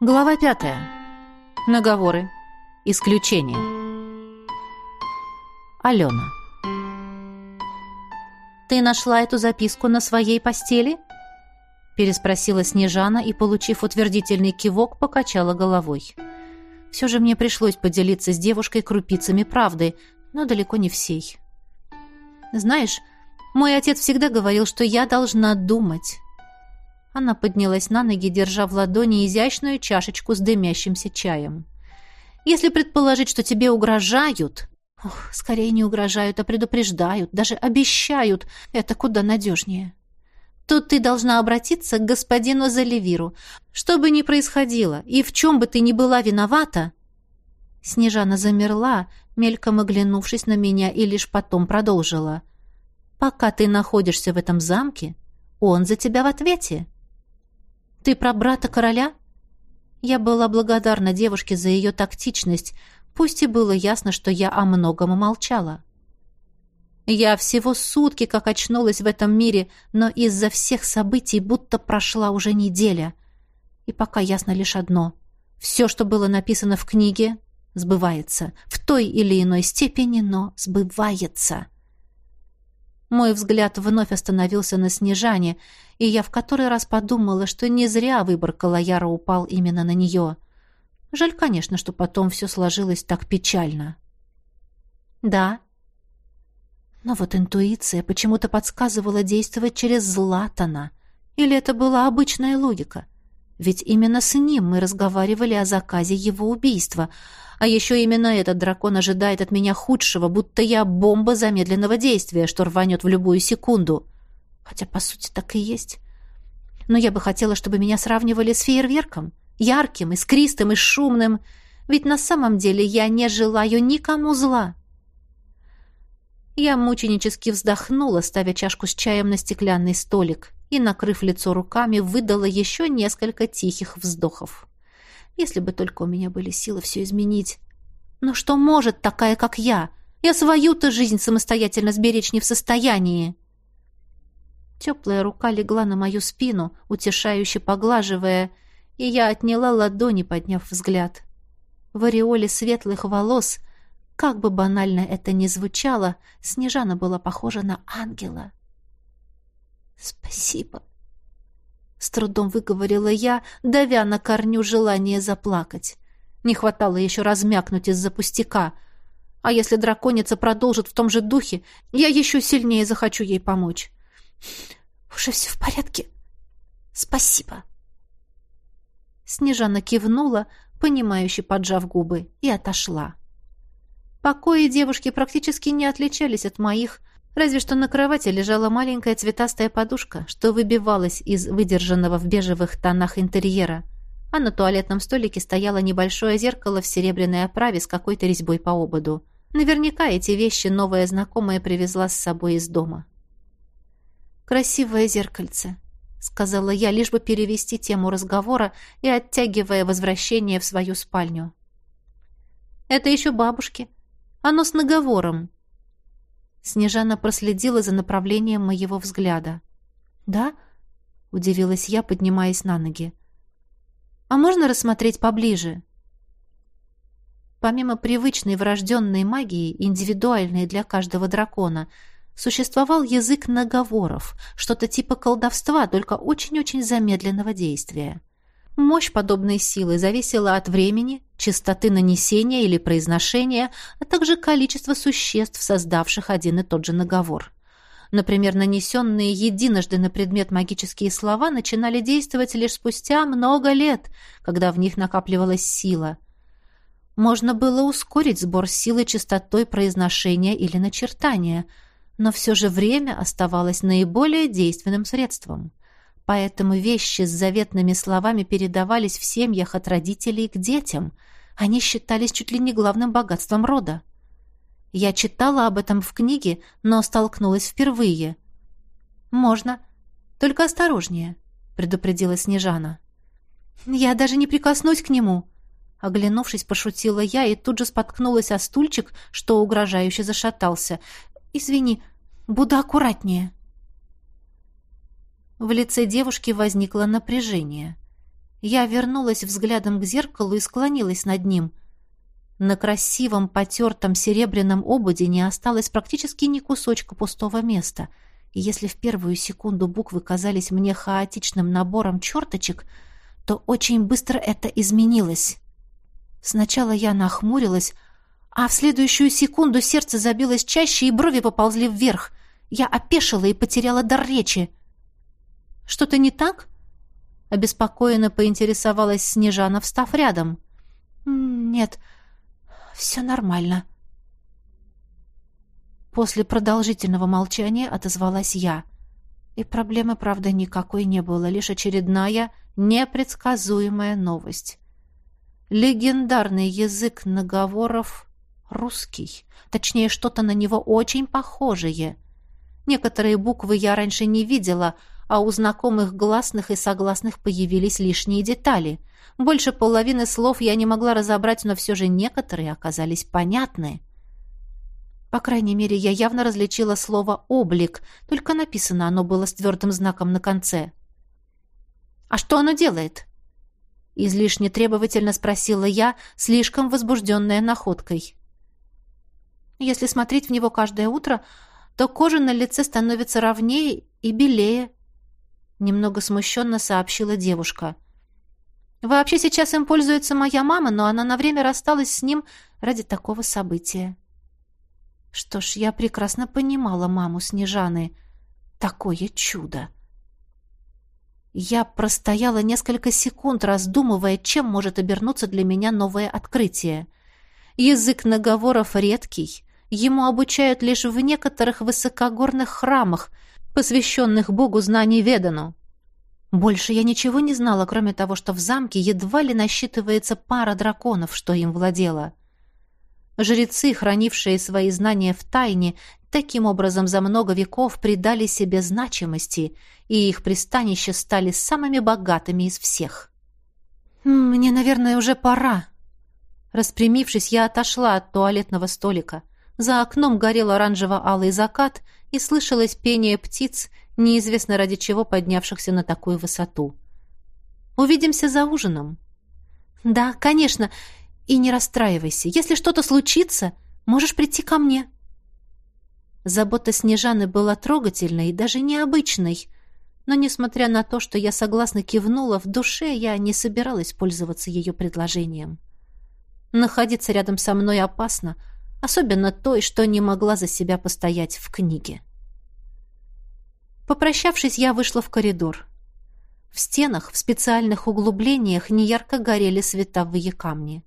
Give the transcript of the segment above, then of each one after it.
Глава пятая. Наговоры. Исключения. Алена. «Ты нашла эту записку на своей постели?» переспросила Снежана и, получив утвердительный кивок, покачала головой. Все же мне пришлось поделиться с девушкой крупицами правды, но далеко не всей. «Знаешь, мой отец всегда говорил, что я должна думать». Она поднялась на ноги, держа в ладони изящную чашечку с дымящимся чаем. «Если предположить, что тебе угрожают...» Ох, скорее не угрожают, а предупреждают, даже обещают. Это куда надежнее. Тут ты должна обратиться к господину Заливиру. Что бы ни происходило, и в чем бы ты ни была виновата... Снежана замерла, мельком оглянувшись на меня, и лишь потом продолжила. «Пока ты находишься в этом замке, он за тебя в ответе». «Ты про брата короля?» Я была благодарна девушке за ее тактичность, пусть и было ясно, что я о многом молчала. Я всего сутки как очнулась в этом мире, но из-за всех событий будто прошла уже неделя. И пока ясно лишь одно. Все, что было написано в книге, сбывается. В той или иной степени, но сбывается. Мой взгляд вновь остановился на Снежане, и я в который раз подумала, что не зря выбор Калаяра упал именно на нее. Жаль, конечно, что потом все сложилось так печально. Да. Но вот интуиция почему-то подсказывала действовать через Златана. Или это была обычная логика? Ведь именно с ним мы разговаривали о заказе его убийства — а еще именно этот дракон ожидает от меня худшего, будто я бомба замедленного действия, что рванет в любую секунду. Хотя, по сути, так и есть. Но я бы хотела, чтобы меня сравнивали с фейерверком. Ярким, искристым и шумным. Ведь на самом деле я не желаю никому зла. Я мученически вздохнула, ставя чашку с чаем на стеклянный столик, и, накрыв лицо руками, выдала еще несколько тихих вздохов. Если бы только у меня были силы все изменить. Но что может такая, как я? Я свою-то жизнь самостоятельно сберечь не в состоянии. Теплая рука легла на мою спину, утешающе поглаживая, и я отняла ладони, подняв взгляд. В ореоле светлых волос, как бы банально это ни звучало, Снежана была похожа на ангела. «Спасибо», с трудом выговорила я, давя на корню желание заплакать. Не хватало еще размякнуть из-за пустяка. А если драконица продолжит в том же духе, я еще сильнее захочу ей помочь. Уже все в порядке. Спасибо. Снежана кивнула, понимающе поджав губы, и отошла. Покои девушки практически не отличались от моих, Разве что на кровати лежала маленькая цветастая подушка, что выбивалась из выдержанного в бежевых тонах интерьера, а на туалетном столике стояло небольшое зеркало в серебряной оправе с какой-то резьбой по ободу. Наверняка эти вещи новая знакомая привезла с собой из дома. «Красивое зеркальце», — сказала я, лишь бы перевести тему разговора и оттягивая возвращение в свою спальню. «Это еще бабушки. Оно с наговором», Снежана проследила за направлением моего взгляда. «Да?» — удивилась я, поднимаясь на ноги. «А можно рассмотреть поближе?» Помимо привычной врожденной магии, индивидуальной для каждого дракона, существовал язык наговоров, что-то типа колдовства, только очень-очень замедленного действия. Мощь подобной силы зависела от времени, частоты нанесения или произношения, а также количества существ, создавших один и тот же наговор. Например, нанесенные единожды на предмет магические слова начинали действовать лишь спустя много лет, когда в них накапливалась сила. Можно было ускорить сбор силы частотой произношения или начертания, но все же время оставалось наиболее действенным средством. Поэтому вещи с заветными словами передавались в семьях от родителей к детям. Они считались чуть ли не главным богатством рода. Я читала об этом в книге, но столкнулась впервые. «Можно. Только осторожнее», — предупредила Снежана. «Я даже не прикоснусь к нему», — оглянувшись, пошутила я и тут же споткнулась о стульчик, что угрожающе зашатался. «Извини, буду аккуратнее». В лице девушки возникло напряжение. Я вернулась взглядом к зеркалу и склонилась над ним. На красивом потертом серебряном ободе не осталось практически ни кусочка пустого места. И если в первую секунду буквы казались мне хаотичным набором черточек, то очень быстро это изменилось. Сначала я нахмурилась, а в следующую секунду сердце забилось чаще и брови поползли вверх. Я опешила и потеряла дар речи. «Что-то не так?» Обеспокоенно поинтересовалась Снежана, встав рядом. «Нет, все нормально». После продолжительного молчания отозвалась я. И проблемы, правда, никакой не было, лишь очередная, непредсказуемая новость. Легендарный язык наговоров русский. Точнее, что-то на него очень похожее. Некоторые буквы я раньше не видела, а у знакомых гласных и согласных появились лишние детали. Больше половины слов я не могла разобрать, но все же некоторые оказались понятны. По крайней мере, я явно различила слово «облик», только написано оно было с твердым знаком на конце. «А что оно делает?» Излишне требовательно спросила я, слишком возбужденная находкой. Если смотреть в него каждое утро, то кожа на лице становится ровнее и белее, немного смущенно сообщила девушка. Вообще сейчас им пользуется моя мама, но она на время рассталась с ним ради такого события. Что ж, я прекрасно понимала маму Снежаны. Такое чудо. Я простояла несколько секунд, раздумывая, чем может обернуться для меня новое открытие. Язык наговоров редкий, Ему обучают лишь в некоторых высокогорных храмах, посвященных богу знаний Ведану. Больше я ничего не знала, кроме того, что в замке едва ли насчитывается пара драконов, что им владела. Жрецы, хранившие свои знания в тайне, таким образом за много веков придали себе значимости, и их пристанища стали самыми богатыми из всех. «Мне, наверное, уже пора». Распрямившись, я отошла от туалетного столика. За окном горел оранжево-алый закат, и слышалось пение птиц, неизвестно ради чего поднявшихся на такую высоту. «Увидимся за ужином». «Да, конечно. И не расстраивайся. Если что-то случится, можешь прийти ко мне». Забота Снежаны была трогательной и даже необычной, но, несмотря на то, что я согласно кивнула, в душе я не собиралась пользоваться ее предложением. Находиться рядом со мной опасно — особенно той, что не могла за себя постоять в книге. Попрощавшись, я вышла в коридор. В стенах, в специальных углублениях неярко горели световые камни.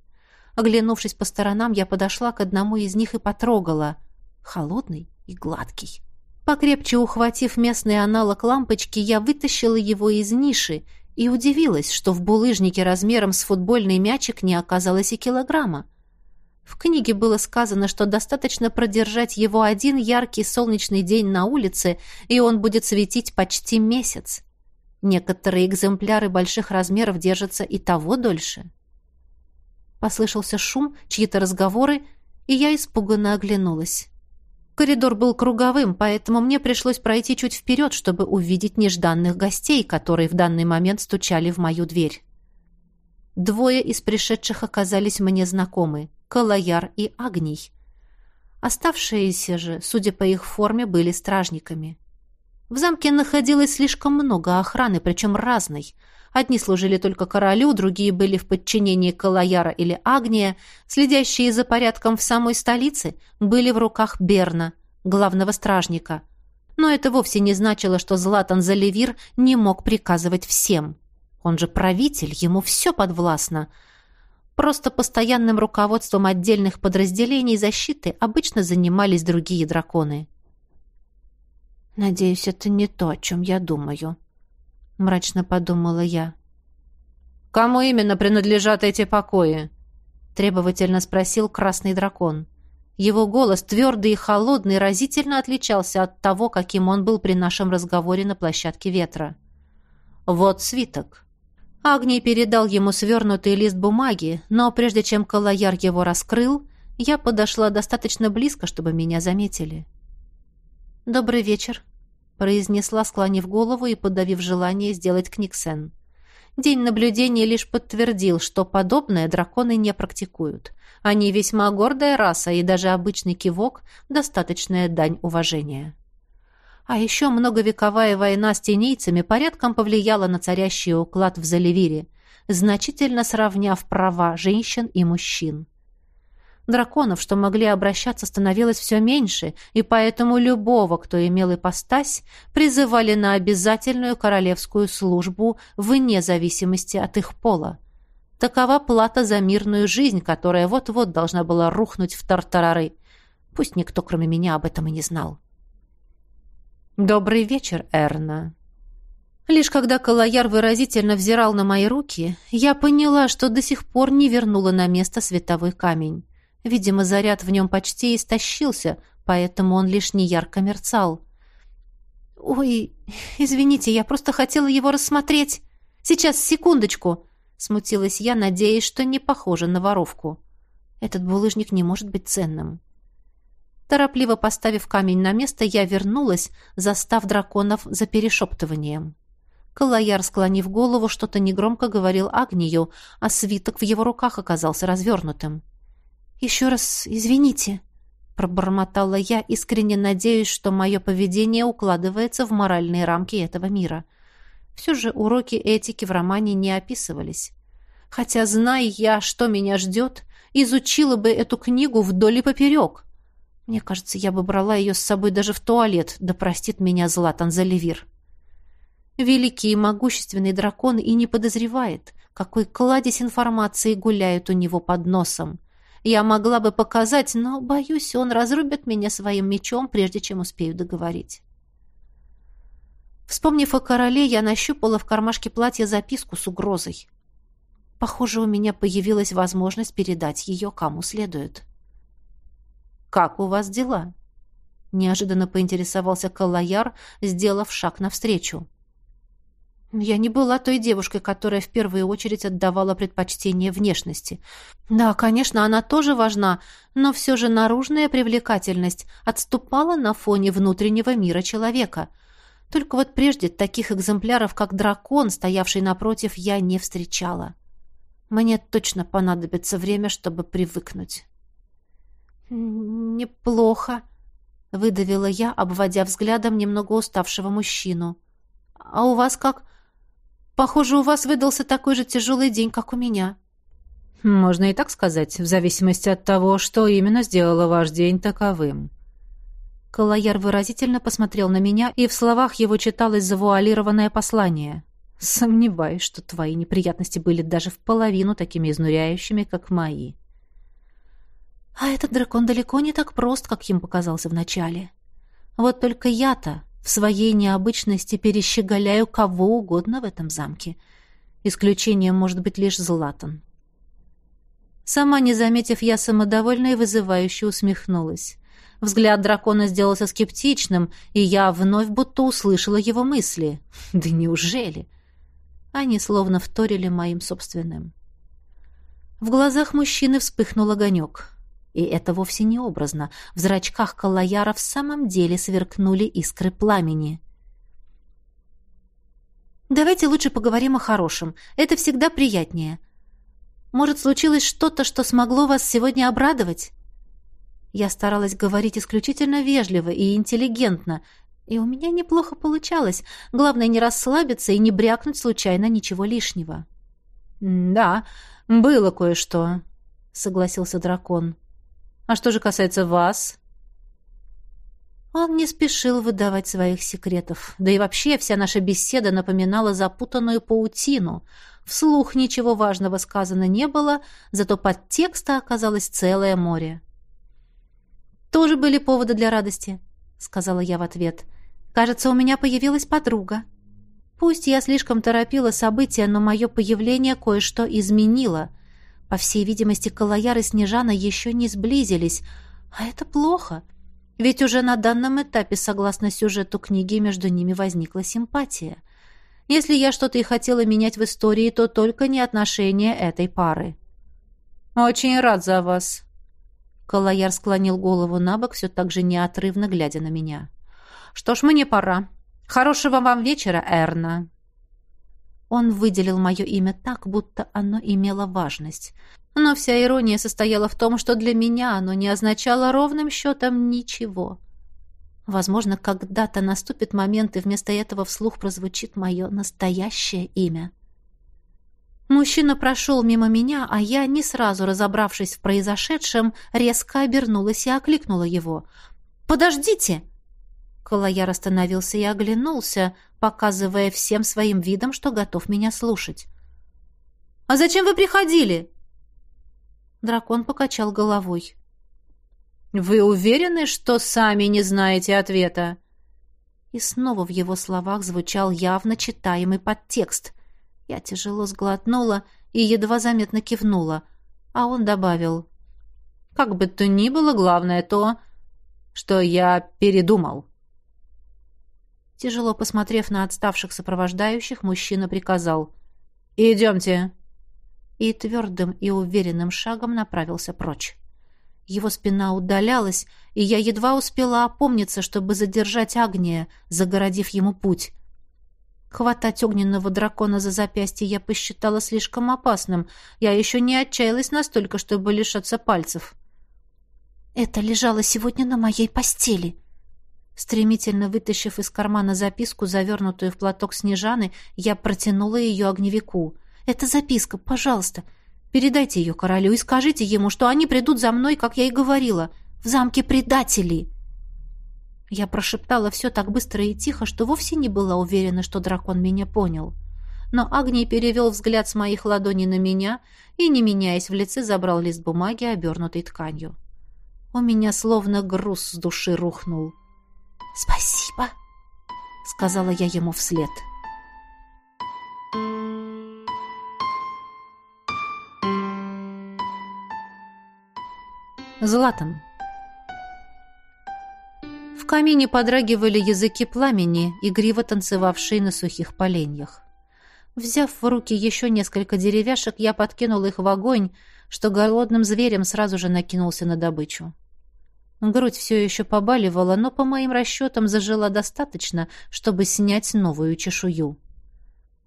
Оглянувшись по сторонам, я подошла к одному из них и потрогала. Холодный и гладкий. Покрепче ухватив местный аналог лампочки, я вытащила его из ниши и удивилась, что в булыжнике размером с футбольный мячик не оказалось и килограмма. В книге было сказано, что достаточно продержать его один яркий солнечный день на улице, и он будет светить почти месяц. Некоторые экземпляры больших размеров держатся и того дольше. Послышался шум, чьи-то разговоры, и я испуганно оглянулась. Коридор был круговым, поэтому мне пришлось пройти чуть вперед, чтобы увидеть нежданных гостей, которые в данный момент стучали в мою дверь. Двое из пришедших оказались мне знакомы. Калаяр и Агний. Оставшиеся же, судя по их форме, были стражниками. В замке находилось слишком много охраны, причем разной. Одни служили только королю, другие были в подчинении Калаяра или Агния, следящие за порядком в самой столице были в руках Берна, главного стражника. Но это вовсе не значило, что Златан Заливир не мог приказывать всем. Он же правитель, ему все подвластно — Просто постоянным руководством отдельных подразделений защиты обычно занимались другие драконы. «Надеюсь, это не то, о чем я думаю», — мрачно подумала я. «Кому именно принадлежат эти покои?» — требовательно спросил красный дракон. Его голос, твердый и холодный, разительно отличался от того, каким он был при нашем разговоре на площадке ветра. «Вот свиток. Агний передал ему свернутый лист бумаги, но прежде чем Калаяр его раскрыл, я подошла достаточно близко, чтобы меня заметили. «Добрый вечер», — произнесла, склонив голову и подавив желание сделать книгсен. День наблюдения лишь подтвердил, что подобное драконы не практикуют. Они весьма гордая раса, и даже обычный кивок – достаточная дань уважения. А еще многовековая война с тенейцами порядком повлияла на царящий уклад в Заливире, значительно сравняв права женщин и мужчин. Драконов, что могли обращаться, становилось все меньше, и поэтому любого, кто имел ипостась, призывали на обязательную королевскую службу вне зависимости от их пола. Такова плата за мирную жизнь, которая вот-вот должна была рухнуть в тартарары. Пусть никто, кроме меня, об этом и не знал. «Добрый вечер, Эрна», Лишь когда Калаяр выразительно взирал на мои руки, я поняла, что до сих пор не вернула на место световой камень. Видимо, заряд в нем почти истощился, поэтому он лишь неярко мерцал. «Ой, извините, я просто хотела его рассмотреть. Сейчас, секундочку!» Смутилась я, надеясь, что не похоже на воровку. Этот булыжник не может быть ценным. Торопливо поставив камень на место, я вернулась, застав драконов за перешептыванием. Калаяр, склонив голову, что-то негромко говорил Агнию, а свиток в его руках оказался развернутым. «Еще раз извините», — пробормотала я, искренне надеясь, что мое поведение укладывается в моральные рамки этого мира. Все же уроки этики в романе не описывались. Хотя, зная я, что меня ждет, изучила бы эту книгу вдоль и поперек. Мне кажется, я бы брала ее с собой даже в туалет, да простит меня Златан Заливир. Великий и могущественный дракон и не подозревает, какой кладезь информации гуляет у него под носом — я могла бы показать, но, боюсь, он разрубит меня своим мечом, прежде чем успею договорить. Вспомнив о короле, я нащупала в кармашке платья записку с угрозой. Похоже, у меня появилась возможность передать ее кому следует. «Как у вас дела?» Неожиданно поинтересовался Калаяр, сделав шаг навстречу. Я не была той девушкой, которая в первую очередь отдавала предпочтение внешности. Да, конечно, она тоже важна, но все же наружная привлекательность отступала на фоне внутреннего мира человека. Только вот прежде таких экземпляров, как дракон, стоявший напротив, я не встречала. Мне точно понадобится время, чтобы привыкнуть. «Неплохо», — выдавила я, обводя взглядом немного уставшего мужчину. «А у вас как? Похоже, у вас выдался такой же тяжелый день, как у меня». «Можно и так сказать, в зависимости от того, что именно сделало ваш день таковым». Калаяр выразительно посмотрел на меня, и в словах его читалось завуалированное послание. «Сомневаюсь, что твои неприятности были даже в половину такими изнуряющими, как мои». А этот дракон далеко не так прост, как им показался вначале. Вот только я-то в своей необычности перещеголяю кого угодно в этом замке. Исключением может быть лишь Златан. Сама не заметив, я самодовольно и вызывающе усмехнулась. Взгляд дракона сделался скептичным, и я вновь будто услышала его мысли. Да неужели? Они словно вторили моим собственным. В глазах мужчины вспыхнул огонек. И это вовсе не образно. В зрачках Калаяра в самом деле сверкнули искры пламени. «Давайте лучше поговорим о хорошем. Это всегда приятнее. Может, случилось что-то, что смогло вас сегодня обрадовать?» Я старалась говорить исключительно вежливо и интеллигентно, и у меня неплохо получалось. Главное, не расслабиться и не брякнуть случайно ничего лишнего. «Да, было кое-что», — согласился дракон. А что же касается вас?» Он не спешил выдавать своих секретов. Да и вообще вся наша беседа напоминала запутанную паутину. Вслух ничего важного сказано не было, зато под текста оказалось целое море. «Тоже были поводы для радости», — сказала я в ответ. «Кажется, у меня появилась подруга. Пусть я слишком торопила события, но мое появление кое-что изменило. По всей видимости, Калаяр и Снежана еще не сблизились, а это плохо, ведь уже на данном этапе, согласно сюжету книги, между ними возникла симпатия. Если я что-то и хотела менять в истории, то только не отношения этой пары. «Очень рад за вас», Калаяр склонил голову на бок, все так же неотрывно глядя на меня. «Что ж, мне пора. Хорошего вам вечера, Эрна». Он выделил мое имя так, будто оно имело важность. Но вся ирония состояла в том, что для меня оно не означало ровным счетом ничего. Возможно, когда-то наступит момент, и вместо этого вслух прозвучит мое настоящее имя. Мужчина прошел мимо меня, а я, не сразу разобравшись в произошедшем, резко обернулась и окликнула его. «Подождите!» Колояр остановился и оглянулся, показывая всем своим видом, что готов меня слушать. «А зачем вы приходили?» Дракон покачал головой. «Вы уверены, что сами не знаете ответа?» И снова в его словах звучал явно читаемый подтекст. Я тяжело сглотнула и едва заметно кивнула, а он добавил. «Как бы то ни было, главное то, что я передумал». Тяжело посмотрев на отставших сопровождающих, мужчина приказал «Идемте». И твердым и уверенным шагом направился прочь. Его спина удалялась, и я едва успела опомниться, чтобы задержать Агния, загородив ему путь. Хватать огненного дракона за запястье я посчитала слишком опасным. Я еще не отчаялась настолько, чтобы лишаться пальцев. «Это лежало сегодня на моей постели», Стремительно вытащив из кармана записку, завернутую в платок Снежаны, я протянула ее огневику. «Это записка, пожалуйста. Передайте ее королю и скажите ему, что они придут за мной, как я и говорила, в замке предателей». Я прошептала все так быстро и тихо, что вовсе не была уверена, что дракон меня понял. Но Агний перевел взгляд с моих ладоней на меня и, не меняясь в лице, забрал лист бумаги, обернутый тканью. У меня словно груз с души рухнул. «Спасибо», — сказала я ему вслед. Златан. В камине подрагивали языки пламени, игриво танцевавшие на сухих поленьях. Взяв в руки еще несколько деревяшек, я подкинул их в огонь, что голодным зверем сразу же накинулся на добычу. Грудь все еще побаливала, но, по моим расчетам, зажила достаточно, чтобы снять новую чешую.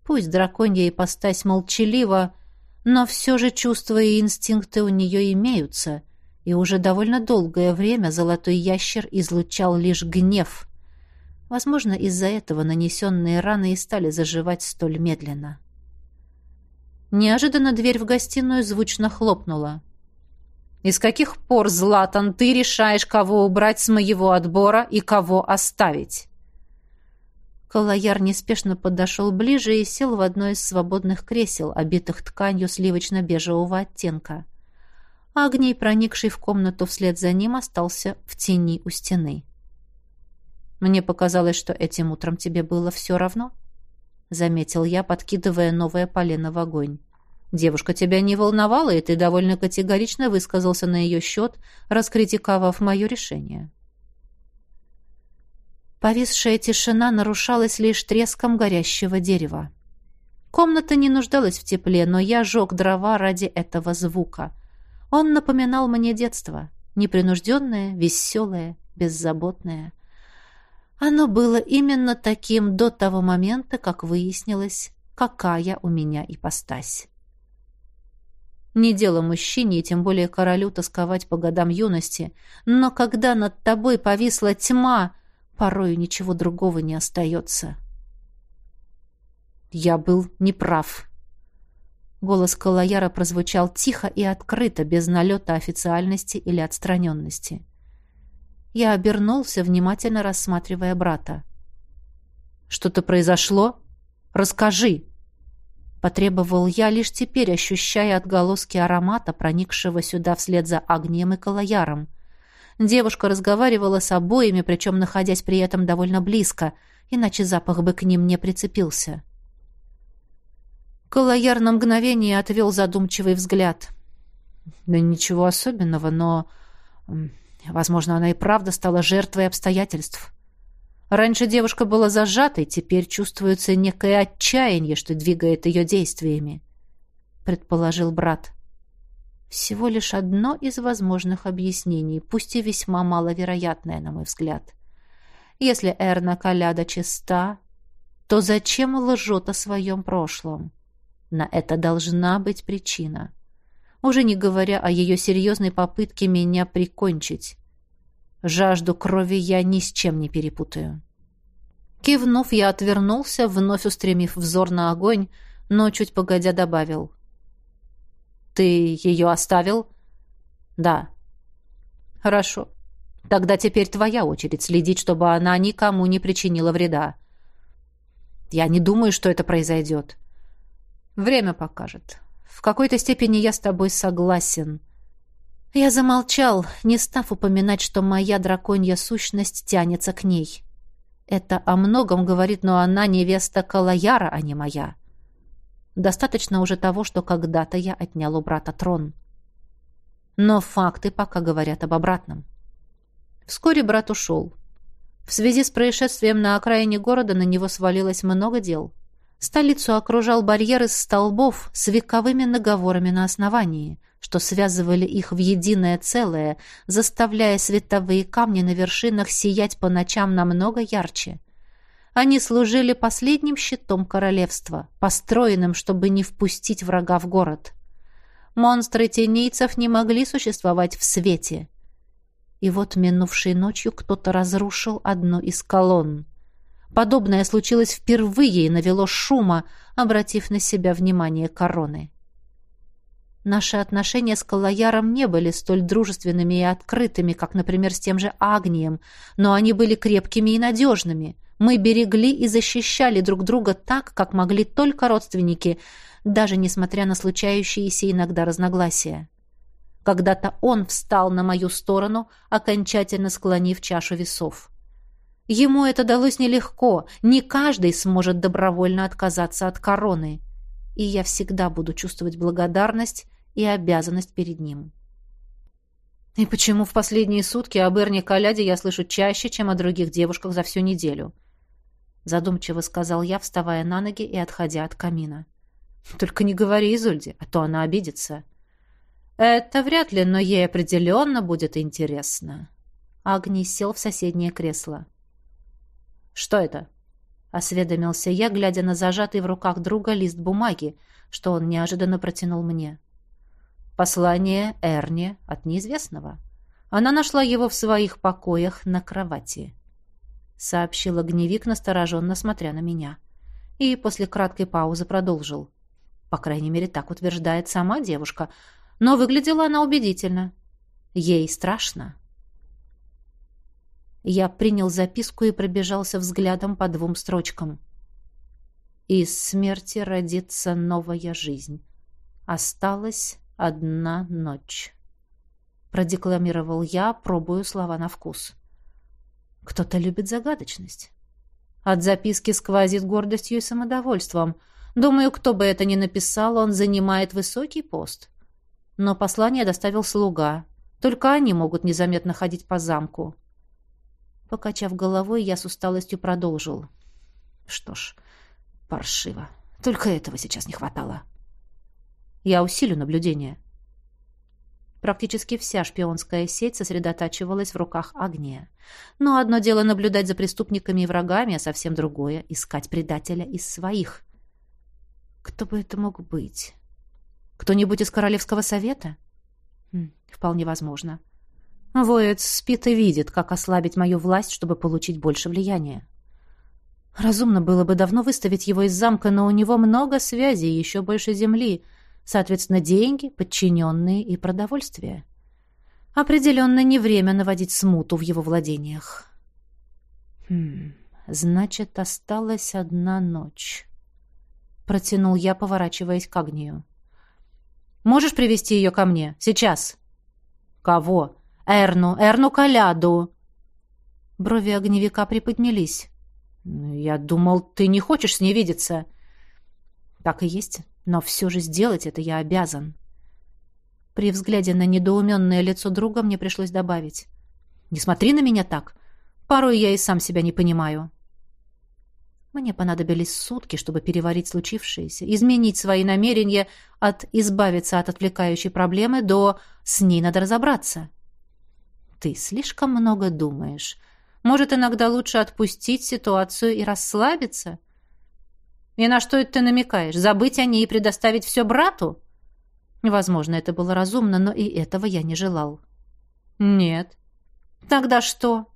Пусть драконья ипостась молчалива, но все же чувства и инстинкты у нее имеются, и уже довольно долгое время золотой ящер излучал лишь гнев. Возможно, из-за этого нанесенные раны и стали заживать столь медленно. Неожиданно дверь в гостиную звучно хлопнула. И с каких пор, Златан, ты решаешь, кого убрать с моего отбора и кого оставить?» Калаяр неспешно подошел ближе и сел в одно из свободных кресел, обитых тканью сливочно-бежевого оттенка. Агний, проникший в комнату вслед за ним, остался в тени у стены. «Мне показалось, что этим утром тебе было все равно», — заметил я, подкидывая новое полено в огонь. Девушка тебя не волновала, и ты довольно категорично высказался на ее счет, раскритиковав мое решение. Повисшая тишина нарушалась лишь треском горящего дерева. Комната не нуждалась в тепле, но я жег дрова ради этого звука. Он напоминал мне детство. Непринужденное, веселое, беззаботное. Оно было именно таким до того момента, как выяснилось, какая у меня ипостась. Не дело мужчине, и тем более королю, тосковать по годам юности. Но когда над тобой повисла тьма, порою ничего другого не остается. Я был неправ. Голос Калаяра прозвучал тихо и открыто, без налета официальности или отстраненности. Я обернулся, внимательно рассматривая брата. «Что-то произошло? Расскажи!» Потребовал я, лишь теперь ощущая отголоски аромата, проникшего сюда вслед за огнем и колояром. Девушка разговаривала с обоими, причем находясь при этом довольно близко, иначе запах бы к ним не прицепился. Колояр на мгновение отвел задумчивый взгляд. Да ничего особенного, но... Возможно, она и правда стала жертвой обстоятельств. Раньше девушка была зажатой, теперь чувствуется некое отчаяние, что двигает ее действиями, предположил брат. Всего лишь одно из возможных объяснений, пусть и весьма маловероятное, на мой взгляд. Если Эрна Каляда чиста, то зачем лжет о своем прошлом? На это должна быть причина. Уже не говоря о ее серьезной попытке меня прикончить. Жажду крови я ни с чем не перепутаю. Кивнув, я отвернулся, вновь устремив взор на огонь, но чуть погодя добавил. «Ты ее оставил?» «Да». «Хорошо. Тогда теперь твоя очередь следить, чтобы она никому не причинила вреда. Я не думаю, что это произойдет. Время покажет. В какой-то степени я с тобой согласен». Я замолчал, не став упоминать, что моя драконья сущность тянется к ней. Это о многом говорит, но она невеста Калаяра, а не моя. Достаточно уже того, что когда-то я отнял у брата трон. Но факты пока говорят об обратном. Вскоре брат ушел. В связи с происшествием на окраине города на него свалилось много дел. Столицу окружал барьер из столбов с вековыми наговорами на основании – что связывали их в единое целое, заставляя световые камни на вершинах сиять по ночам намного ярче. Они служили последним щитом королевства, построенным, чтобы не впустить врага в город. Монстры тенейцев не могли существовать в свете. И вот минувшей ночью кто-то разрушил одну из колонн. Подобное случилось впервые и навело шума, обратив на себя внимание короны. Наши отношения с Калаяром не были столь дружественными и открытыми, как, например, с тем же Агнием, но они были крепкими и надежными. Мы берегли и защищали друг друга так, как могли только родственники, даже несмотря на случающиеся иногда разногласия. Когда-то он встал на мою сторону, окончательно склонив чашу весов. Ему это далось нелегко, не каждый сможет добровольно отказаться от короны. И я всегда буду чувствовать благодарность и обязанность перед ним. И почему в последние сутки об Эрне Каляде я слышу чаще, чем о других девушках за всю неделю? Задумчиво сказал я, вставая на ноги и отходя от камина. Только не говори Изольде, а то она обидится. Это вряд ли, но ей определенно будет интересно. Агни сел в соседнее кресло. Что это? Осведомился я, глядя на зажатый в руках друга лист бумаги, что он неожиданно протянул мне. Послание Эрни от неизвестного. Она нашла его в своих покоях на кровати. Сообщил огневик, настороженно смотря на меня. И после краткой паузы продолжил. По крайней мере, так утверждает сама девушка. Но выглядела она убедительно. Ей страшно. Я принял записку и пробежался взглядом по двум строчкам. «Из смерти родится новая жизнь. Осталось одна ночь. Продекламировал я, пробую слова на вкус. Кто-то любит загадочность. От записки сквозит гордостью и самодовольством. Думаю, кто бы это ни написал, он занимает высокий пост. Но послание доставил слуга. Только они могут незаметно ходить по замку. Покачав головой, я с усталостью продолжил. Что ж, паршиво. Только этого сейчас не хватало. — я усилю наблюдение. Практически вся шпионская сеть сосредотачивалась в руках Агния. Но одно дело наблюдать за преступниками и врагами, а совсем другое — искать предателя из своих. Кто бы это мог быть? Кто-нибудь из Королевского совета? Хм, вполне возможно. Воец спит и видит, как ослабить мою власть, чтобы получить больше влияния. Разумно было бы давно выставить его из замка, но у него много связей и еще больше земли — Соответственно, деньги, подчиненные и продовольствие. Определенно не время наводить смуту в его владениях. Хм, значит, осталась одна ночь. Протянул я, поворачиваясь к огню. Можешь привести ее ко мне? Сейчас. Кого? Эрну, Эрну Каляду. Брови огневика приподнялись. Я думал, ты не хочешь с ней видеться. Так и есть. Но все же сделать это я обязан. При взгляде на недоуменное лицо друга мне пришлось добавить. «Не смотри на меня так. Порой я и сам себя не понимаю». Мне понадобились сутки, чтобы переварить случившееся, изменить свои намерения от избавиться от отвлекающей проблемы до «с ней надо разобраться». «Ты слишком много думаешь. Может, иногда лучше отпустить ситуацию и расслабиться?» И на что это ты намекаешь? Забыть о ней и предоставить все брату? Возможно, это было разумно, но и этого я не желал. Нет. Тогда что?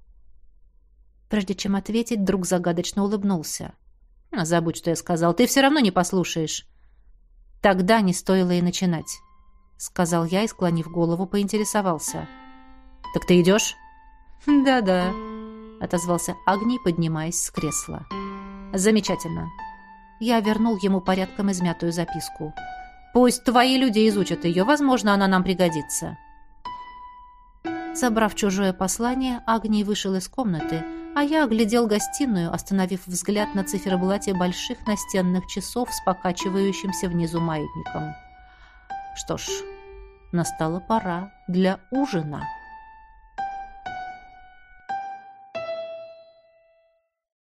Прежде чем ответить, друг загадочно улыбнулся. «А, забудь, что я сказал. Ты все равно не послушаешь. Тогда не стоило и начинать, сказал я и, склонив голову, поинтересовался. Так ты идешь? Да-да, отозвался Агний, поднимаясь с кресла. Замечательно. Я вернул ему порядком измятую записку. Пусть твои люди изучат ее, возможно, она нам пригодится. Забрав чужое послание, Агний вышел из комнаты, а я оглядел гостиную, остановив взгляд на циферблате больших настенных часов с покачивающимся внизу маятником. Что ж, настала пора для ужина.